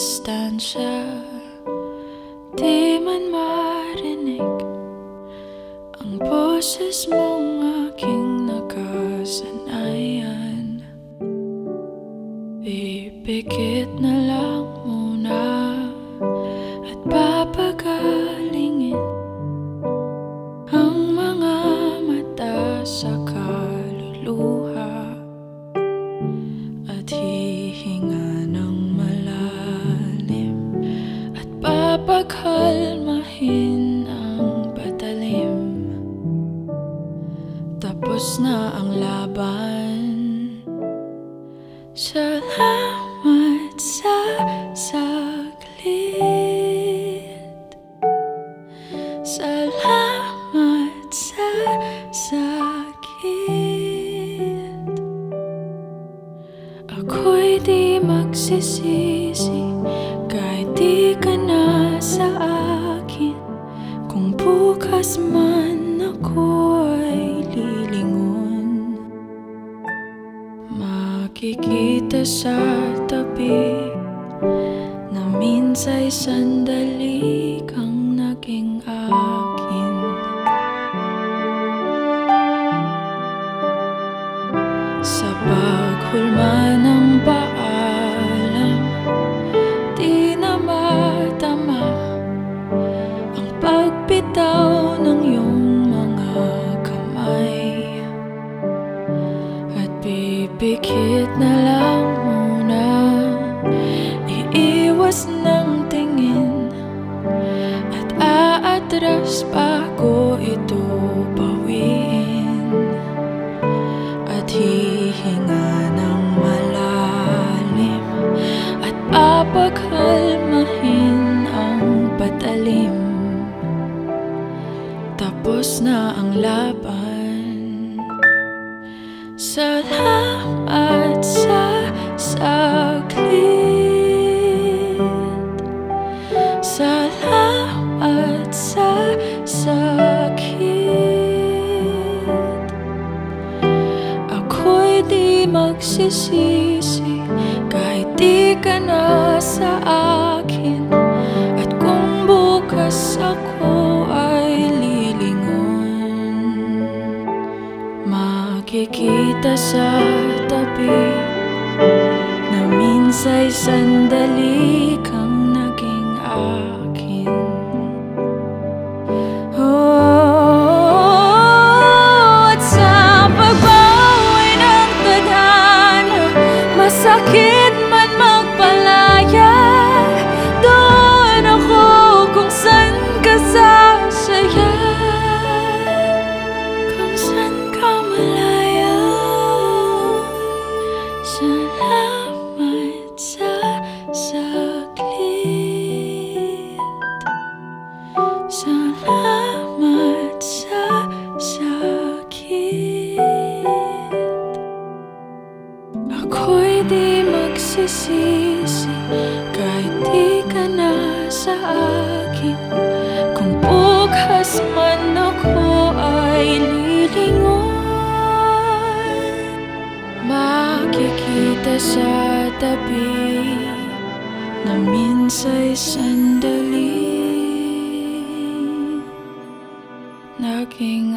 distansya. Di man marinig Ang boses mong aking nakasanayan. Pipikit na lang muna At papagalingin Ang mga mata sa kaluluha At papagkalmahin ang patalim. Tapos na ang laban. Salamat sa saglit. Salamat sa sakit. Ako'y di magsisisi di ka na sa akin. Kung bukas man ako ay lilingon. Makikita sa tabi Na minsa'y sandali kang naging akin. Sa paghulma kamay At pipikit na lang muna. Iiwas ng tingin. At aatras bago ito bawiin. At hihinga ng malalim. At papaghalmahin ang patalim. Tapos na ang laban magsisisi Kahit di ka na sa akin Makikita sa tabi Na minsa'y sandali kang naging akin magsisisi Kahit di ka na sa akin. Kung bukas man ako ay lilingon Makikita sa tabi Na minsa'y sandali. Naging